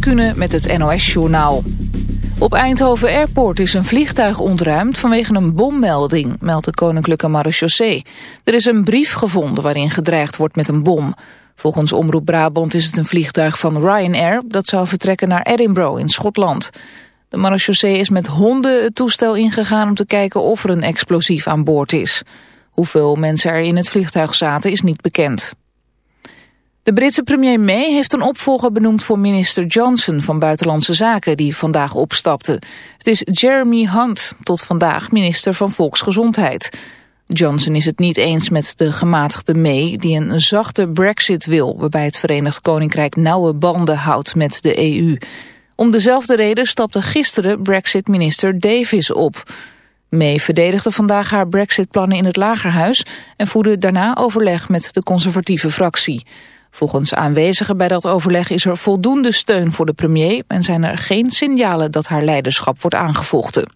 Kunnen met het NOS-journaal. Op Eindhoven Airport is een vliegtuig ontruimd vanwege een bommelding, meldt de Koninklijke Marechaussee. Er is een brief gevonden waarin gedreigd wordt met een bom. Volgens Omroep Brabant is het een vliegtuig van Ryanair dat zou vertrekken naar Edinburgh in Schotland. De marechaussee is met honden het toestel ingegaan om te kijken of er een explosief aan boord is. Hoeveel mensen er in het vliegtuig zaten is niet bekend. De Britse premier May heeft een opvolger benoemd voor minister Johnson van Buitenlandse Zaken die vandaag opstapte. Het is Jeremy Hunt, tot vandaag minister van Volksgezondheid. Johnson is het niet eens met de gematigde May die een zachte brexit wil... waarbij het Verenigd Koninkrijk nauwe banden houdt met de EU. Om dezelfde reden stapte gisteren brexit-minister Davis op. May verdedigde vandaag haar brexit-plannen in het Lagerhuis... en voerde daarna overleg met de conservatieve fractie... Volgens aanwezigen bij dat overleg is er voldoende steun voor de premier... en zijn er geen signalen dat haar leiderschap wordt aangevochten.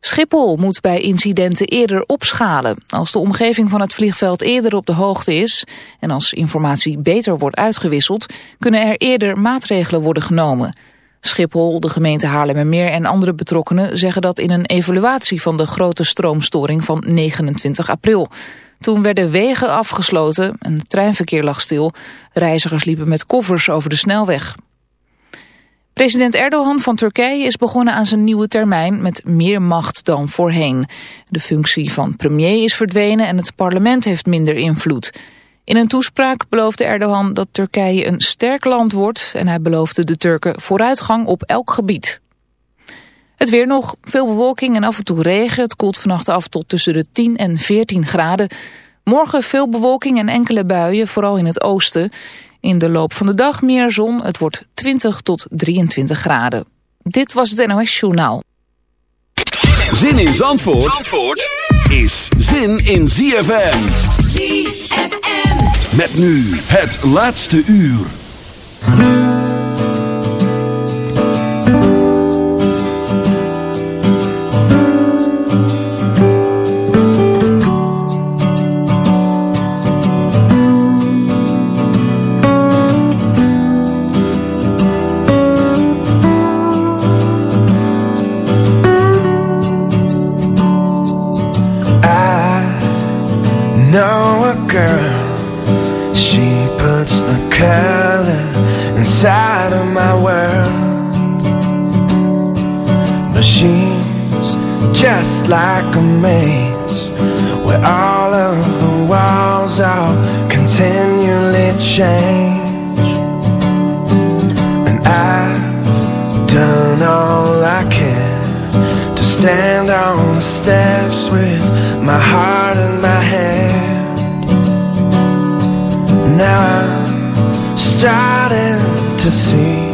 Schiphol moet bij incidenten eerder opschalen. Als de omgeving van het vliegveld eerder op de hoogte is... en als informatie beter wordt uitgewisseld... kunnen er eerder maatregelen worden genomen. Schiphol, de gemeente Haarlemmermeer en andere betrokkenen... zeggen dat in een evaluatie van de grote stroomstoring van 29 april... Toen werden wegen afgesloten en het treinverkeer lag stil. Reizigers liepen met koffers over de snelweg. President Erdogan van Turkije is begonnen aan zijn nieuwe termijn met meer macht dan voorheen. De functie van premier is verdwenen en het parlement heeft minder invloed. In een toespraak beloofde Erdogan dat Turkije een sterk land wordt... en hij beloofde de Turken vooruitgang op elk gebied. Het weer nog, veel bewolking en af en toe regen. Het koelt vannacht af tot tussen de 10 en 14 graden. Morgen veel bewolking en enkele buien, vooral in het oosten. In de loop van de dag meer zon. Het wordt 20 tot 23 graden. Dit was het NOS Journaal. Zin in Zandvoort, Zandvoort is zin in ZFM. ZFM. Met nu het laatste uur. Like a maze Where all of the walls all continually change And I've done all I can To stand on the steps with my heart in my hand. Now I'm starting to see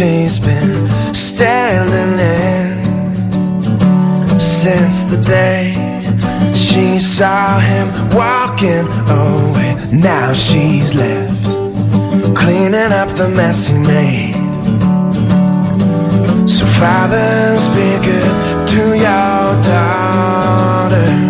She's been standing in since the day she saw him walking away. Now she's left cleaning up the mess he made. So fathers, be good to your daughters.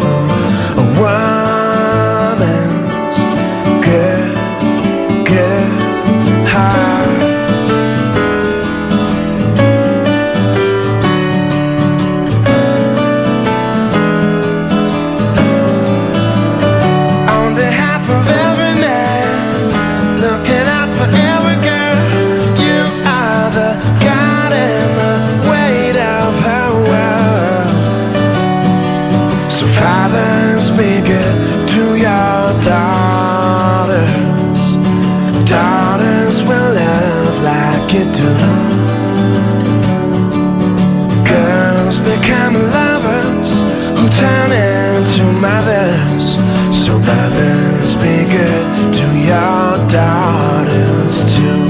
Girls become lovers who turn into mothers. So mothers be good to your daughters too.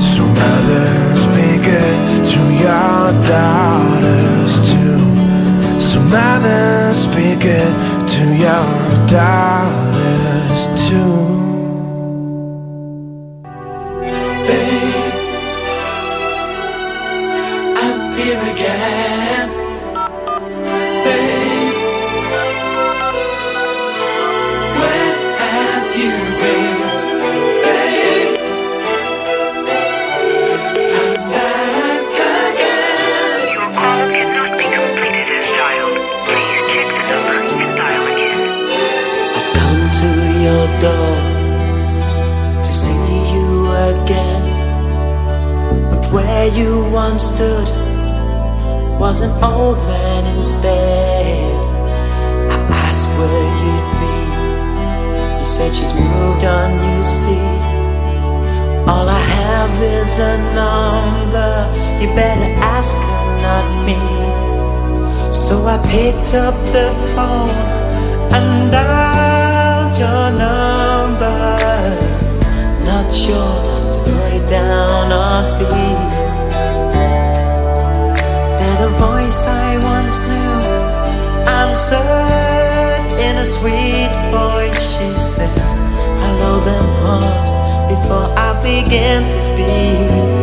So mothers be good to your daughters too. So mothers be good to your daughters. know them paused before I began to speak.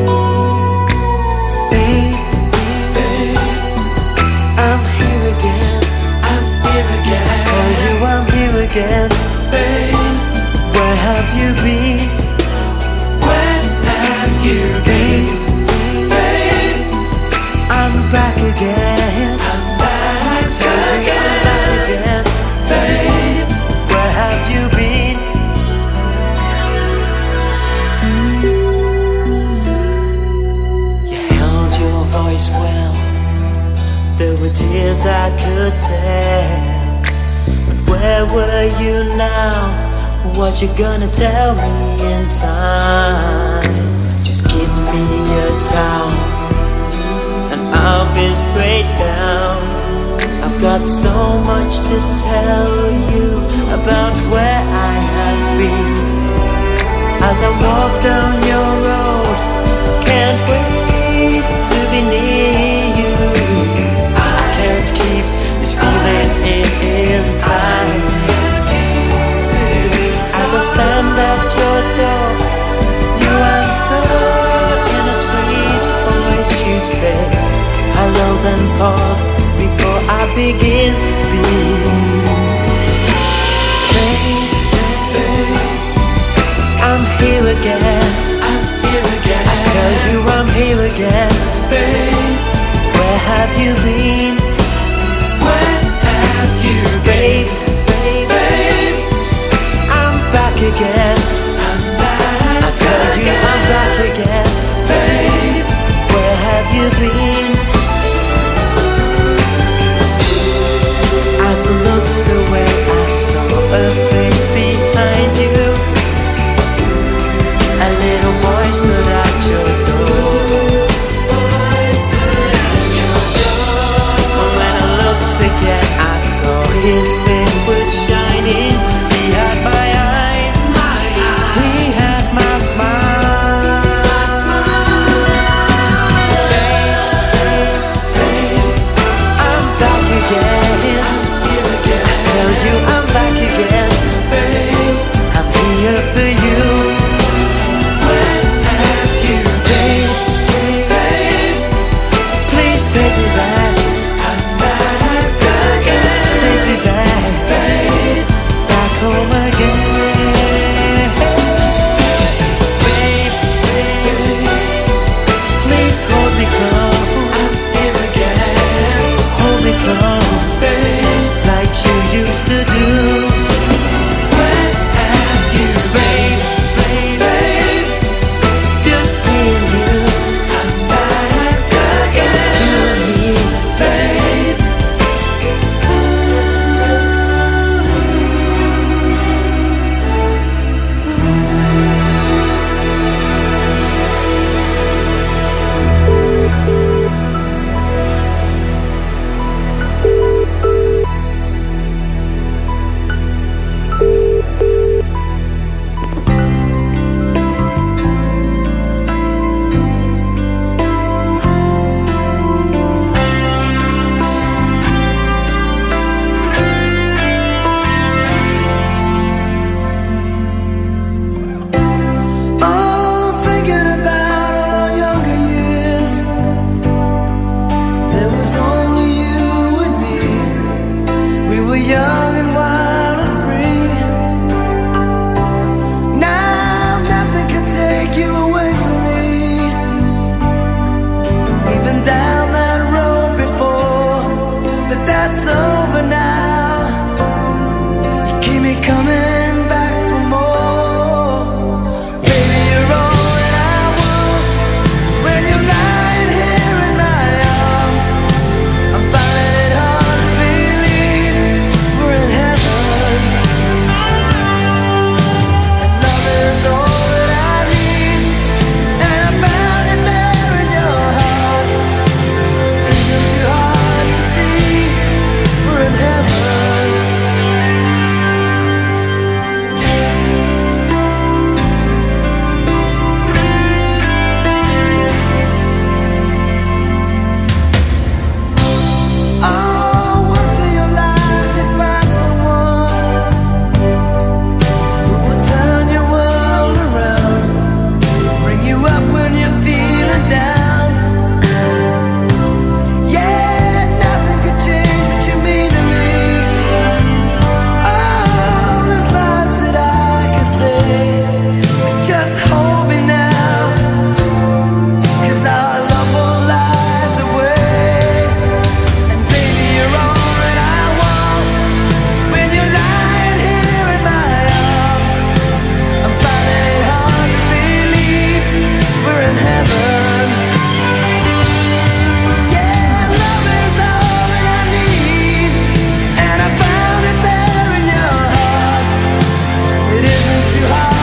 too high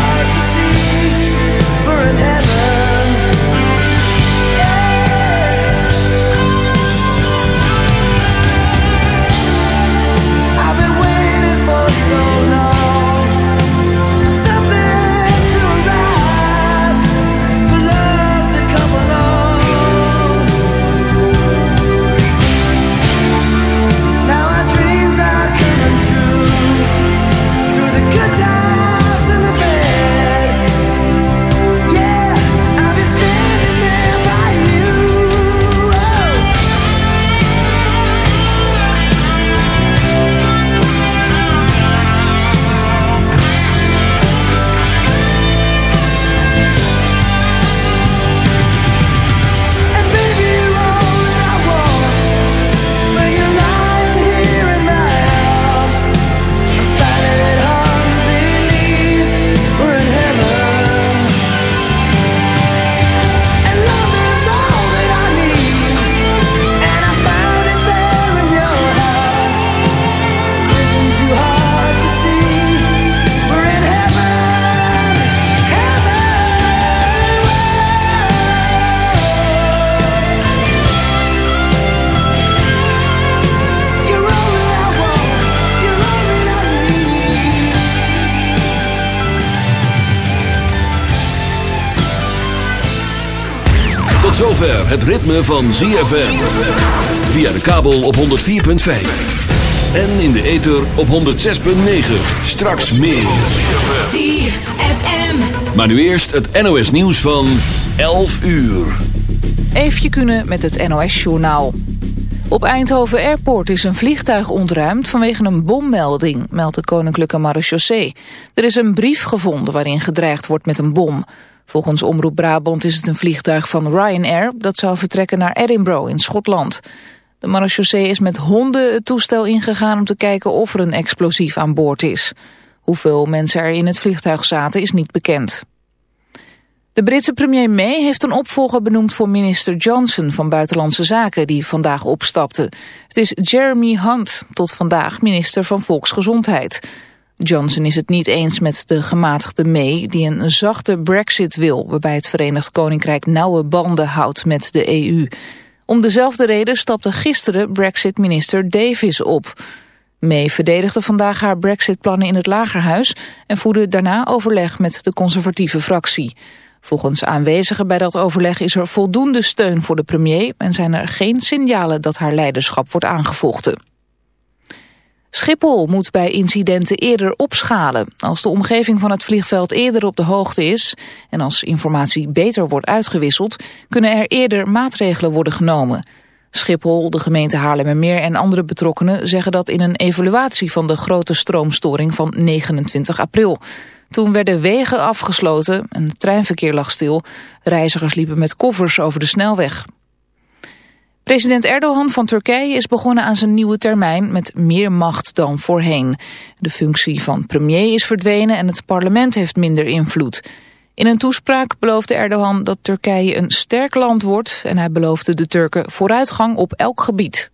ritme van ZFM. Via de kabel op 104.5. En in de ether op 106.9. Straks meer. ZFM. Maar nu eerst het NOS nieuws van 11 uur. Eefje kunnen met het NOS-journaal. Op Eindhoven Airport is een vliegtuig ontruimd vanwege een bommelding, meldt de Koninklijke Marechaussee. Er is een brief gevonden waarin gedreigd wordt met een bom. Volgens Omroep Brabant is het een vliegtuig van Ryanair dat zou vertrekken naar Edinburgh in Schotland. De marechaussee is met honden het toestel ingegaan om te kijken of er een explosief aan boord is. Hoeveel mensen er in het vliegtuig zaten is niet bekend. De Britse premier May heeft een opvolger benoemd voor minister Johnson van Buitenlandse Zaken die vandaag opstapte. Het is Jeremy Hunt, tot vandaag minister van Volksgezondheid. Johnson is het niet eens met de gematigde May die een zachte brexit wil... waarbij het Verenigd Koninkrijk nauwe banden houdt met de EU. Om dezelfde reden stapte gisteren brexit-minister Davis op. May verdedigde vandaag haar brexit-plannen in het Lagerhuis... en voerde daarna overleg met de conservatieve fractie. Volgens aanwezigen bij dat overleg is er voldoende steun voor de premier... en zijn er geen signalen dat haar leiderschap wordt aangevochten. Schiphol moet bij incidenten eerder opschalen. Als de omgeving van het vliegveld eerder op de hoogte is... en als informatie beter wordt uitgewisseld... kunnen er eerder maatregelen worden genomen. Schiphol, de gemeente Haarlemmermeer en andere betrokkenen... zeggen dat in een evaluatie van de grote stroomstoring van 29 april. Toen werden wegen afgesloten en het treinverkeer lag stil. Reizigers liepen met koffers over de snelweg. President Erdogan van Turkije is begonnen aan zijn nieuwe termijn met meer macht dan voorheen. De functie van premier is verdwenen en het parlement heeft minder invloed. In een toespraak beloofde Erdogan dat Turkije een sterk land wordt... en hij beloofde de Turken vooruitgang op elk gebied.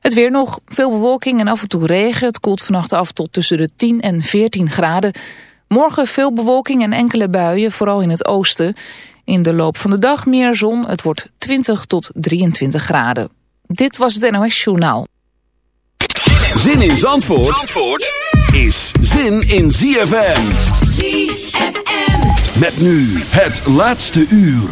Het weer nog, veel bewolking en af en toe regen. Het koelt vannacht af tot tussen de 10 en 14 graden. Morgen veel bewolking en enkele buien, vooral in het oosten. In de loop van de dag meer zon. Het wordt 20 tot 23 graden. Dit was het NOS Journaal. Zin in Zandvoort, Zandvoort is zin in ZFM. ZFM. Met nu het laatste uur.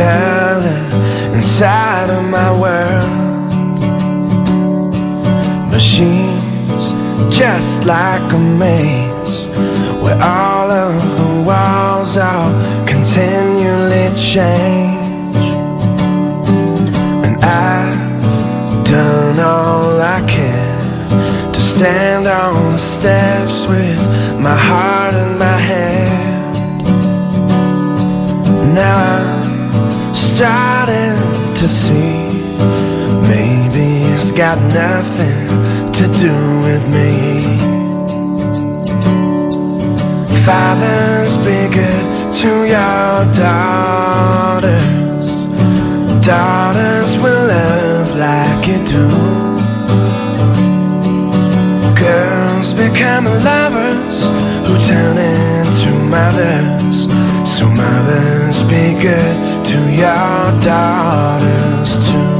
Color inside of my world. Machines just like a maze where all of the walls are continually change. And I've done all I can to stand on the steps with my heart in my hand. Now I'm starting to see maybe it's got nothing to do with me. Fathers, be good to your daughters. Daughters will love like you do. Girls become lovers who turn into mothers. So mothers be good to your daughters too.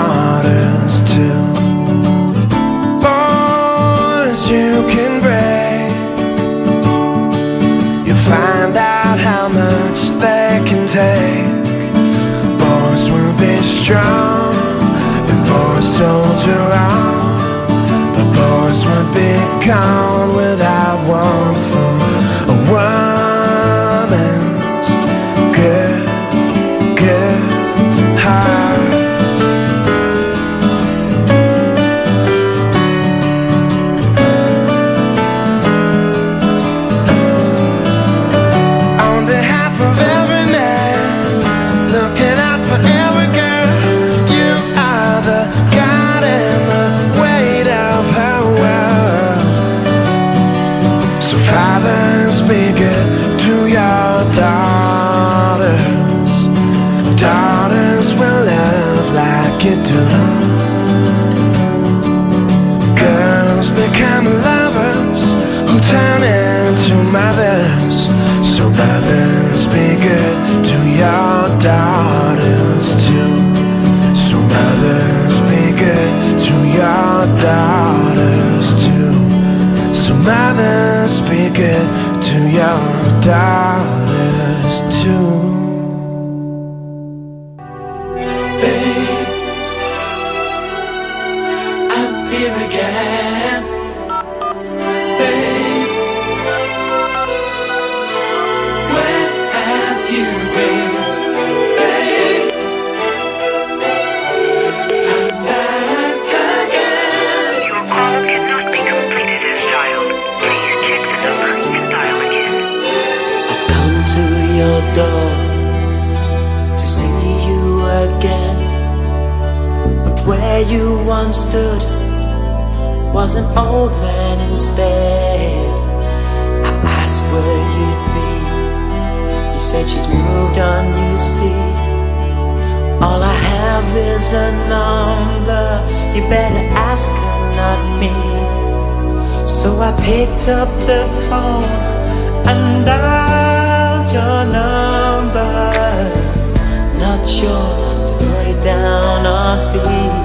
walk on without one phone. Girls become lovers, who turn into mothers. So mothers be good to your daughters too. So mothers be good to your daughters too. So mothers be good to your daughters down picked up the phone and dialed your number. Not sure to put down or speak.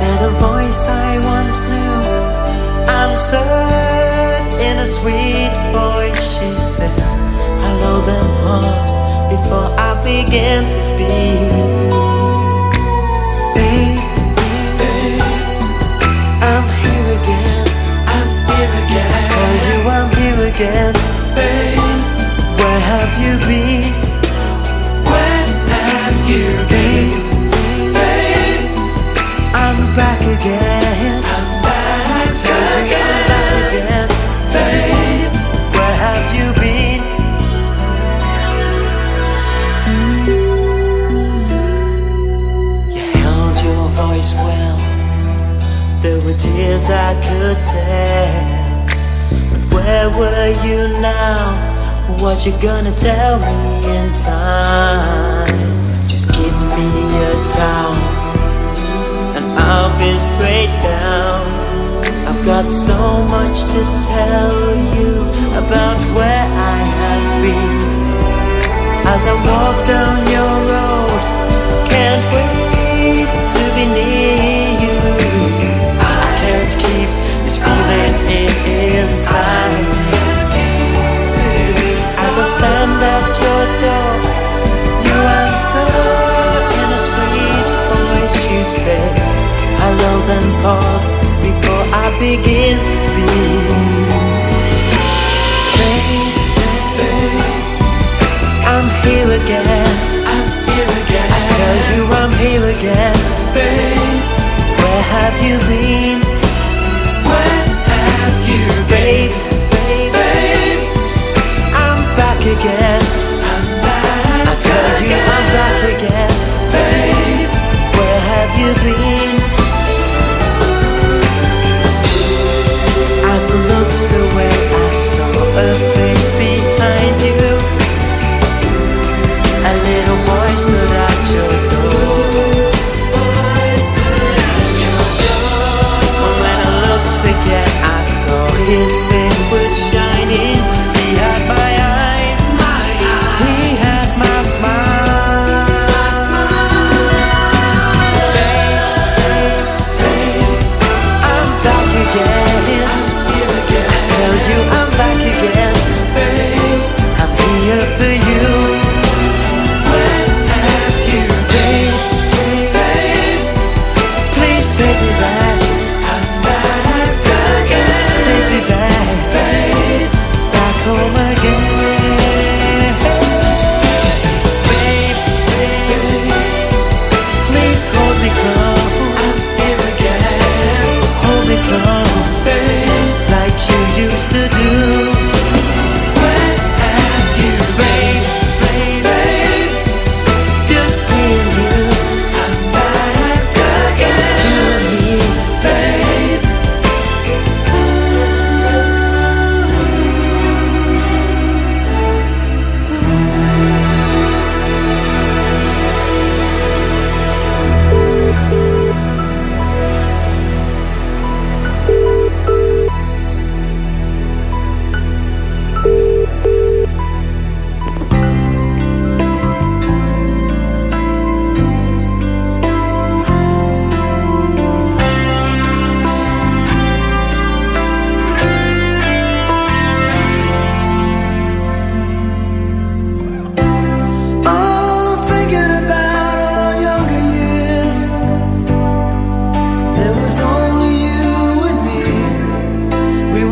That a voice I once knew answered in a sweet voice. She said, Hello, then paused before I began to speak. Baby, you go. Christ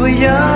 Hallelujah.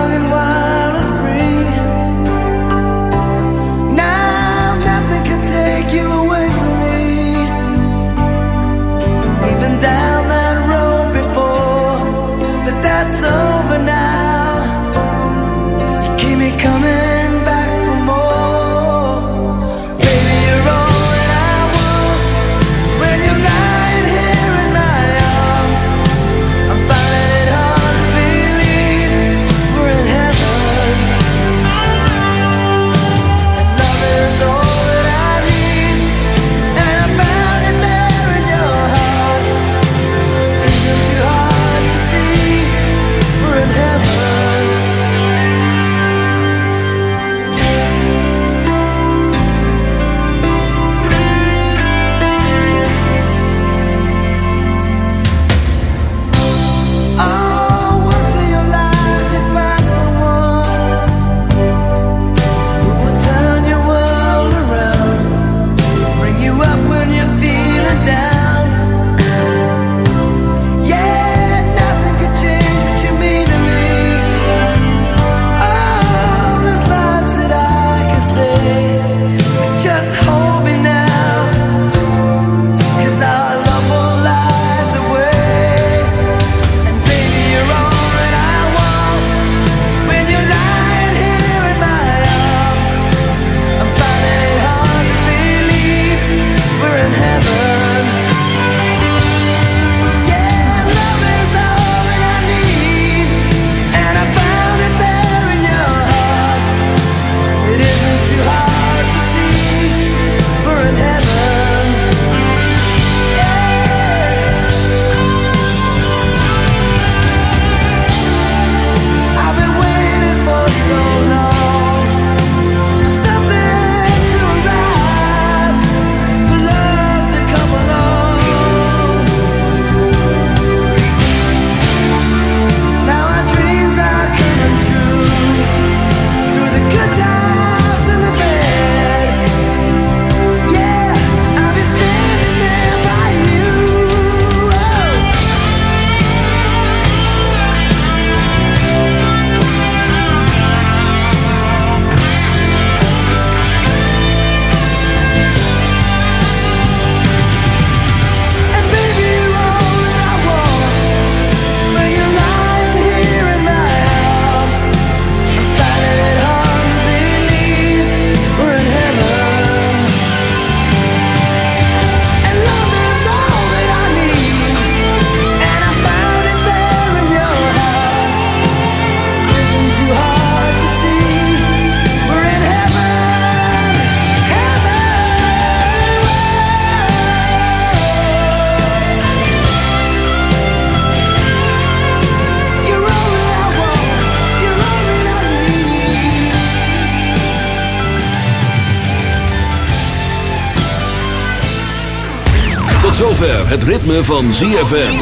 Ritme van ZFM.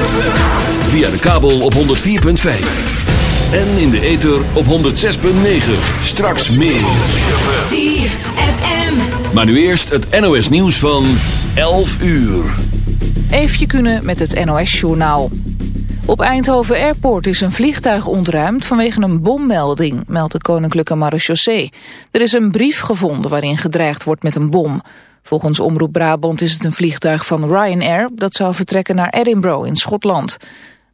Via de kabel op 104.5. En in de ether op 106.9. Straks meer. ZFM. Maar nu eerst het NOS nieuws van 11 uur. Eefje kunnen met het NOS-journaal. Op Eindhoven Airport is een vliegtuig ontruimd vanwege een bommelding, meldt de Koninklijke Marechaussee. Er is een brief gevonden waarin gedreigd wordt met een bom. Volgens Omroep Brabant is het een vliegtuig van Ryanair dat zou vertrekken naar Edinburgh in Schotland.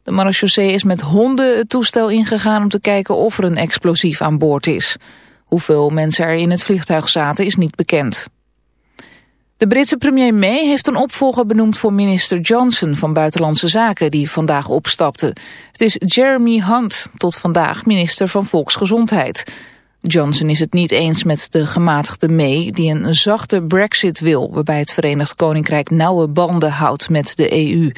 De marechaussee is met honden het toestel ingegaan om te kijken of er een explosief aan boord is. Hoeveel mensen er in het vliegtuig zaten is niet bekend. De Britse premier May heeft een opvolger benoemd voor minister Johnson van Buitenlandse Zaken die vandaag opstapte. Het is Jeremy Hunt, tot vandaag minister van Volksgezondheid. Johnson is het niet eens met de gematigde May die een zachte brexit wil... waarbij het Verenigd Koninkrijk nauwe banden houdt met de EU.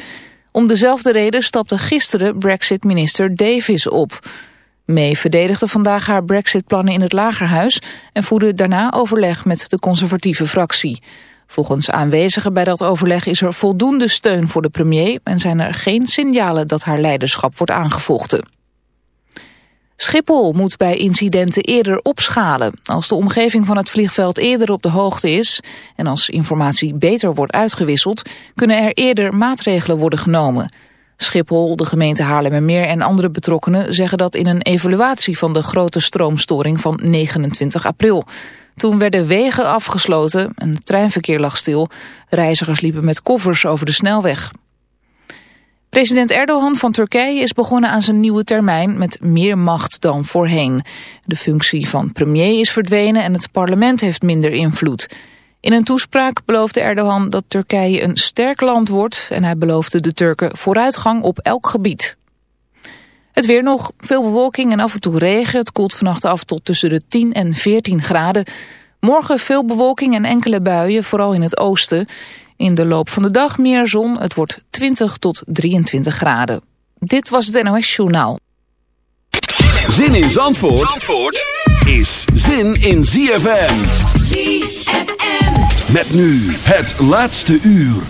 Om dezelfde reden stapte gisteren brexit-minister Davis op. May verdedigde vandaag haar brexit-plannen in het Lagerhuis... en voerde daarna overleg met de conservatieve fractie. Volgens aanwezigen bij dat overleg is er voldoende steun voor de premier... en zijn er geen signalen dat haar leiderschap wordt aangevochten. Schiphol moet bij incidenten eerder opschalen. Als de omgeving van het vliegveld eerder op de hoogte is... en als informatie beter wordt uitgewisseld... kunnen er eerder maatregelen worden genomen. Schiphol, de gemeente Haarlemmermeer en andere betrokkenen zeggen dat in een evaluatie van de grote stroomstoring van 29 april. Toen werden wegen afgesloten en het treinverkeer lag stil. Reizigers liepen met koffers over de snelweg. President Erdogan van Turkije is begonnen aan zijn nieuwe termijn met meer macht dan voorheen. De functie van premier is verdwenen en het parlement heeft minder invloed. In een toespraak beloofde Erdogan dat Turkije een sterk land wordt... en hij beloofde de Turken vooruitgang op elk gebied. Het weer nog, veel bewolking en af en toe regen. Het koelt vannacht af tot tussen de 10 en 14 graden. Morgen veel bewolking en enkele buien, vooral in het oosten. In de loop van de dag meer zon. Het wordt 20 tot 23 graden. Dit was het NOS Journaal. Zin in Zandvoort, Zandvoort is zin in ZFM. ZFM. Met nu het laatste uur.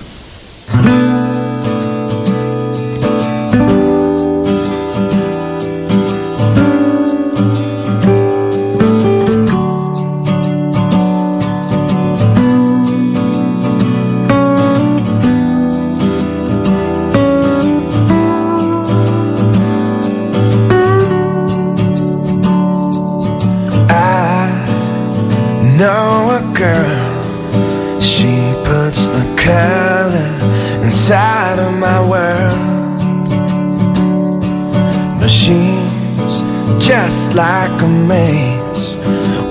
Just like a maze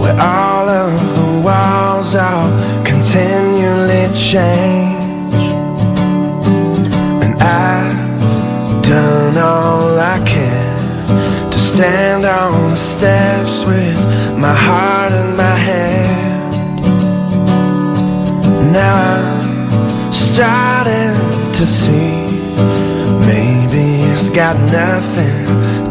where all of the walls are continually change. And I've done all I can to stand on the steps with my heart in my hand. Now I'm starting to see maybe it's got nothing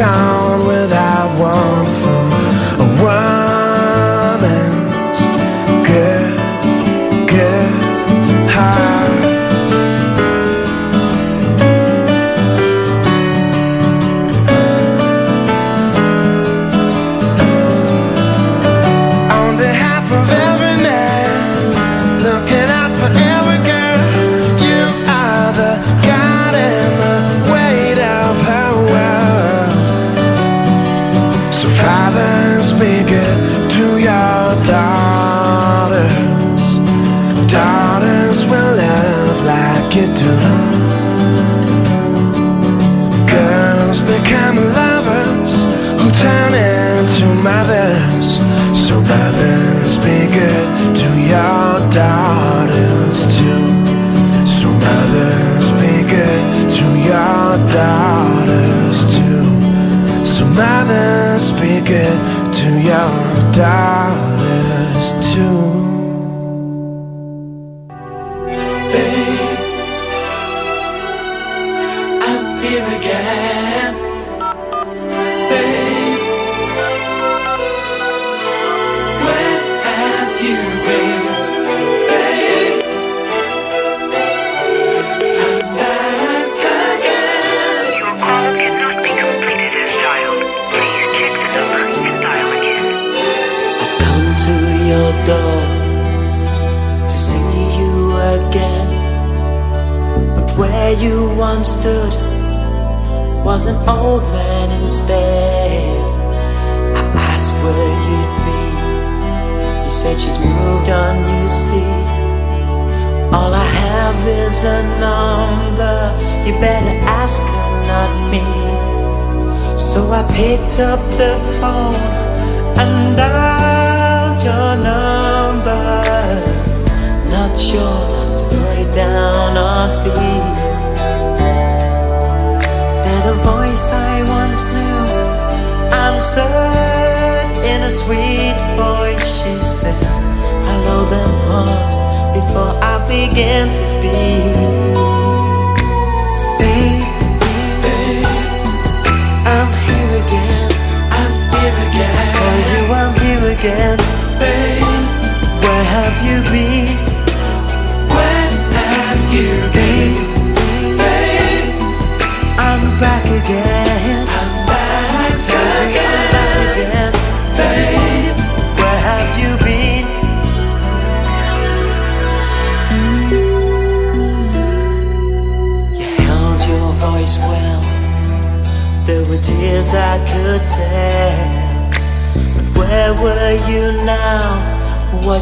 count without one phone. To.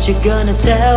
You gonna tell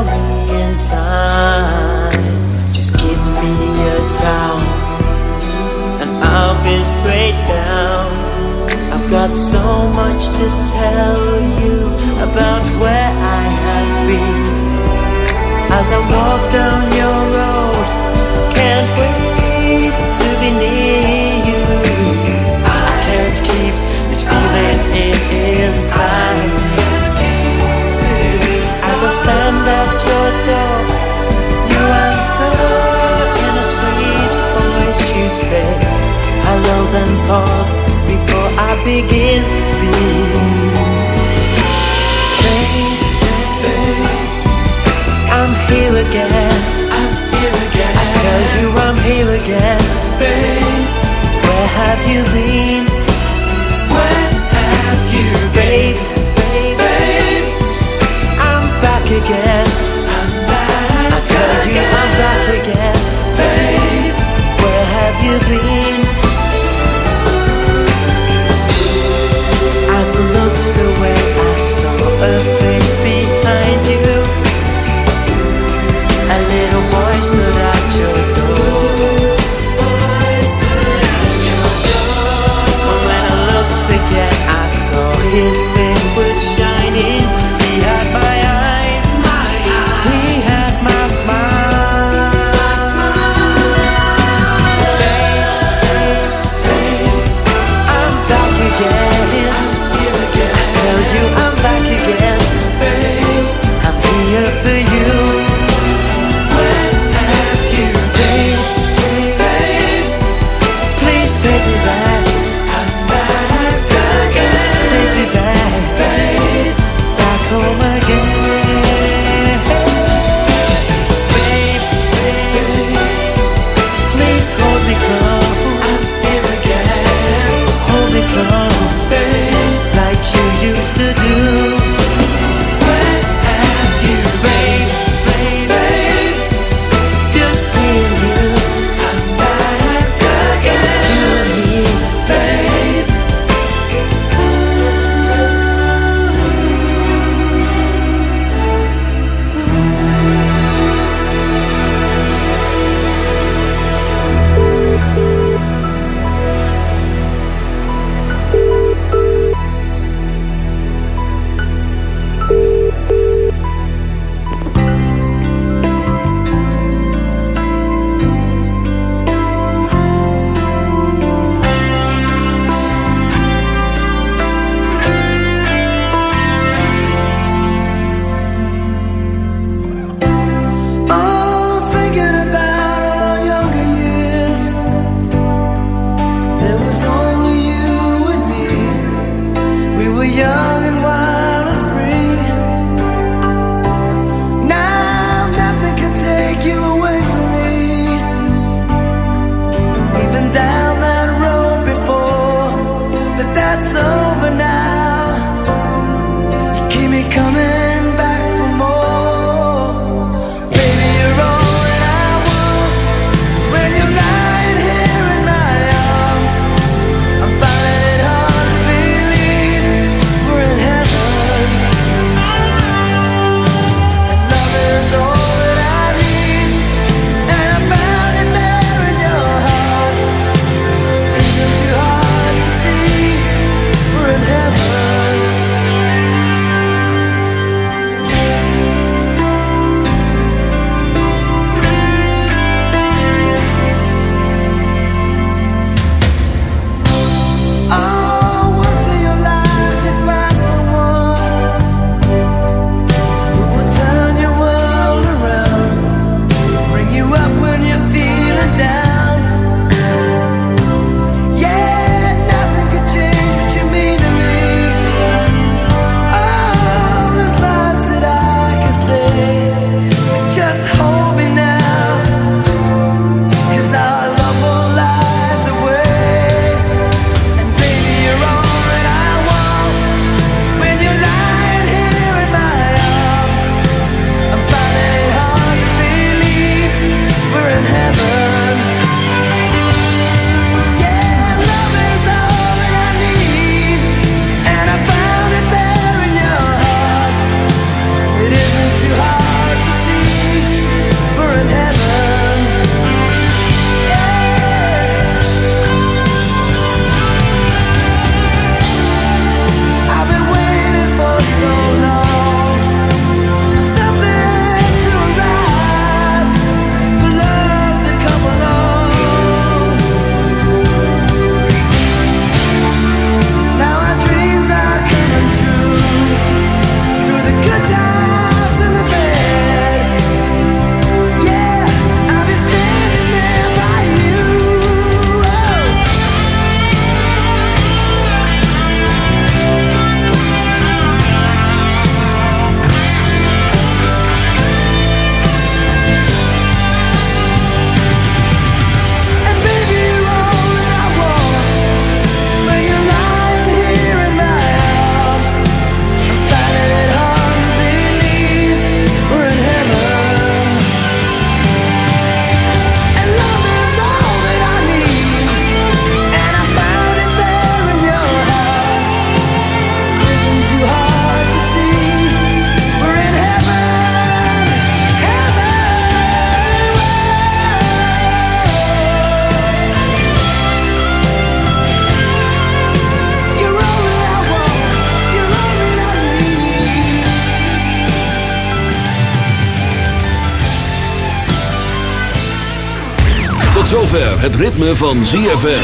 ritme van ZFM.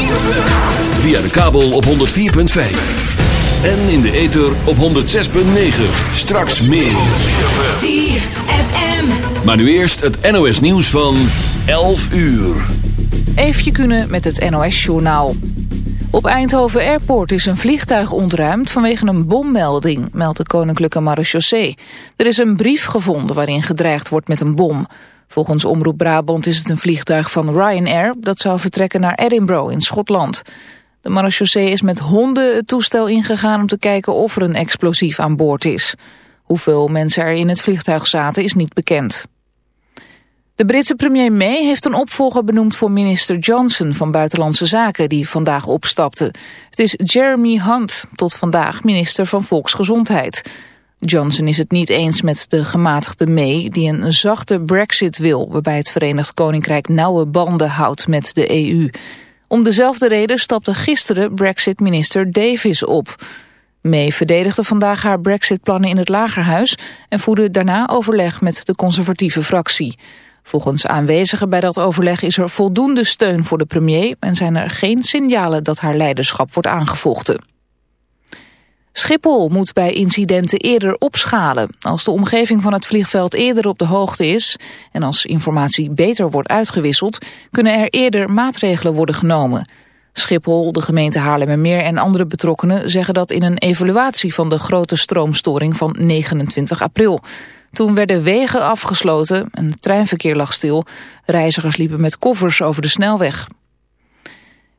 Via de kabel op 104.5. En in de ether op 106.9. Straks meer. ZFM. Maar nu eerst het NOS nieuws van 11 uur. Eefje kunnen met het NOS-journaal. Op Eindhoven Airport is een vliegtuig ontruimd vanwege een bommelding, meldt de Koninklijke Marechaussee. Er is een brief gevonden waarin gedreigd wordt met een bom. Volgens Omroep Brabant is het een vliegtuig van Ryanair dat zou vertrekken naar Edinburgh in Schotland. De marechaussee is met honden het toestel ingegaan om te kijken of er een explosief aan boord is. Hoeveel mensen er in het vliegtuig zaten is niet bekend. De Britse premier May heeft een opvolger benoemd voor minister Johnson van Buitenlandse Zaken die vandaag opstapte. Het is Jeremy Hunt, tot vandaag minister van Volksgezondheid. Johnson is het niet eens met de gematigde May die een zachte brexit wil... waarbij het Verenigd Koninkrijk nauwe banden houdt met de EU. Om dezelfde reden stapte gisteren brexit-minister Davis op. May verdedigde vandaag haar brexit-plannen in het Lagerhuis... en voerde daarna overleg met de conservatieve fractie. Volgens aanwezigen bij dat overleg is er voldoende steun voor de premier... en zijn er geen signalen dat haar leiderschap wordt aangevochten. Schiphol moet bij incidenten eerder opschalen. Als de omgeving van het vliegveld eerder op de hoogte is... en als informatie beter wordt uitgewisseld... kunnen er eerder maatregelen worden genomen. Schiphol, de gemeente Haarlemmermeer en andere betrokkenen... zeggen dat in een evaluatie van de grote stroomstoring van 29 april. Toen werden wegen afgesloten en het treinverkeer lag stil. Reizigers liepen met koffers over de snelweg.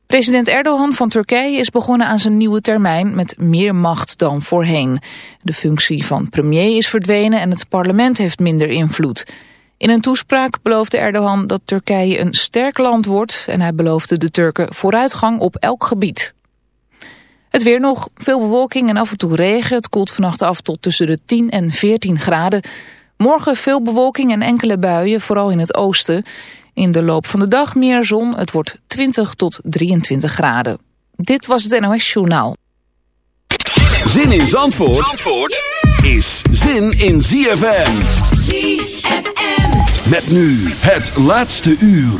President Erdogan van Turkije is begonnen aan zijn nieuwe termijn met meer macht dan voorheen. De functie van premier is verdwenen en het parlement heeft minder invloed. In een toespraak beloofde Erdogan dat Turkije een sterk land wordt... en hij beloofde de Turken vooruitgang op elk gebied. Het weer nog, veel bewolking en af en toe regen. Het koelt vannacht af tot tussen de 10 en 14 graden. Morgen veel bewolking en enkele buien, vooral in het oosten. In de loop van de dag meer zon. Het wordt 20 tot 23 graden. Dit was het NOS Journaal. Zin in Zandvoort, Zandvoort is zin in ZFM. ZFM. Met nu het laatste uur.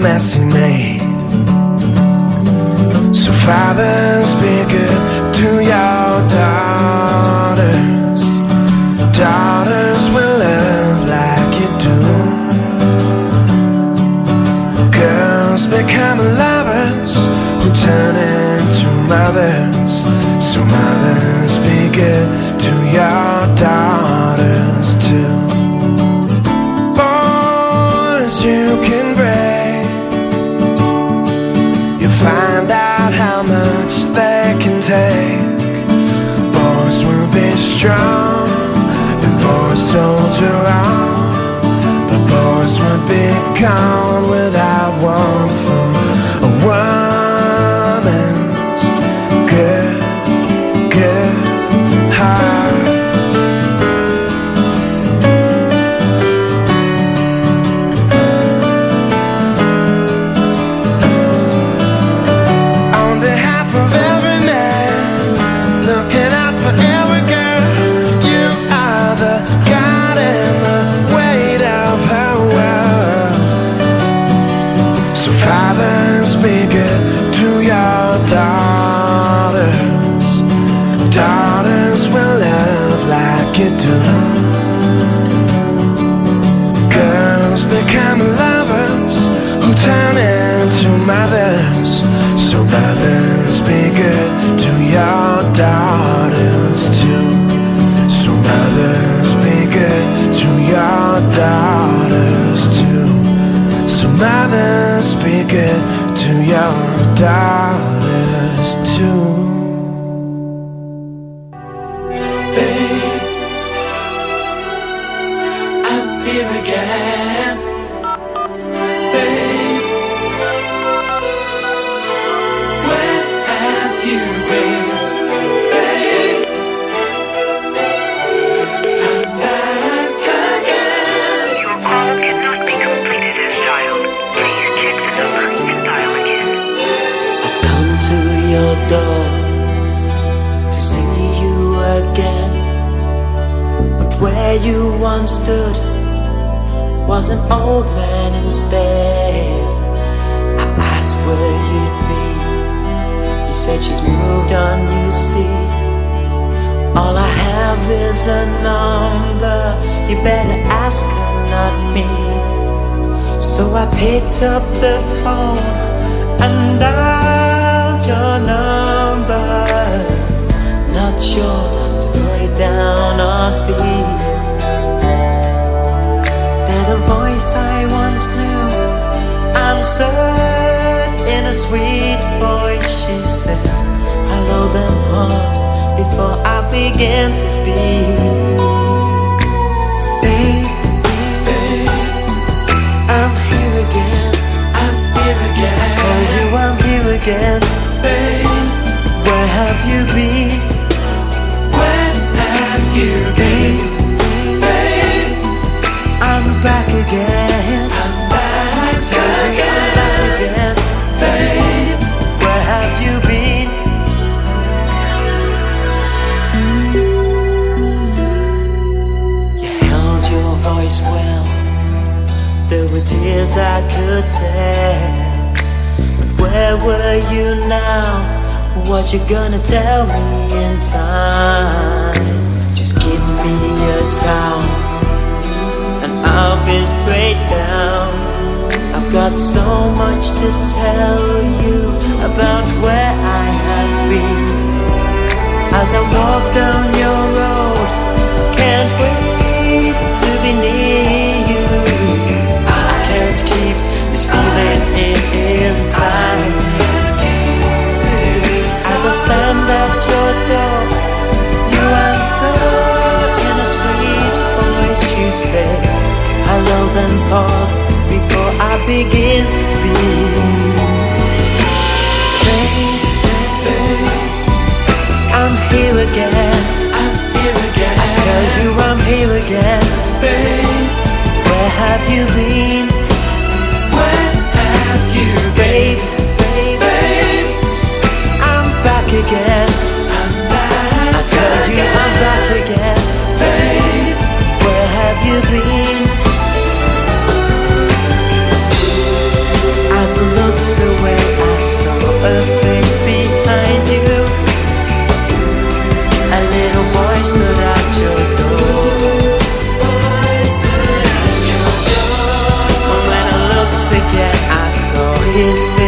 messy man. Have you been? Where have you been? Babe, I'm back again. I'm back I tell I'm back again. Babe, where have you been? Mm. You held your voice well. There were tears I could tell. But where were you now? What you gonna tell me in time? Just give me a towel and I'll be straight down. I've got so much to tell you about where I have been. As I walk down your road, can't wait to be near you. I can't keep this feeling inside. As I stand at your door, you answer in a sweet voice. You say hello, then pause before I begin to speak. Babe, I'm here again. I'm here again. I tell you I'm here again. Babe, where have you been? Where have you been? Babe, again. I told you I'm back again. Babe, where have you been? As I looked away, I saw a face behind you. A little boy stood at your door. When I looked again, I saw his face.